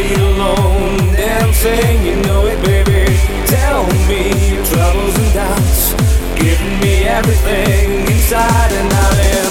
be alone. Dancing, you know it, baby. Tell me your troubles and doubts Give me everything inside and out.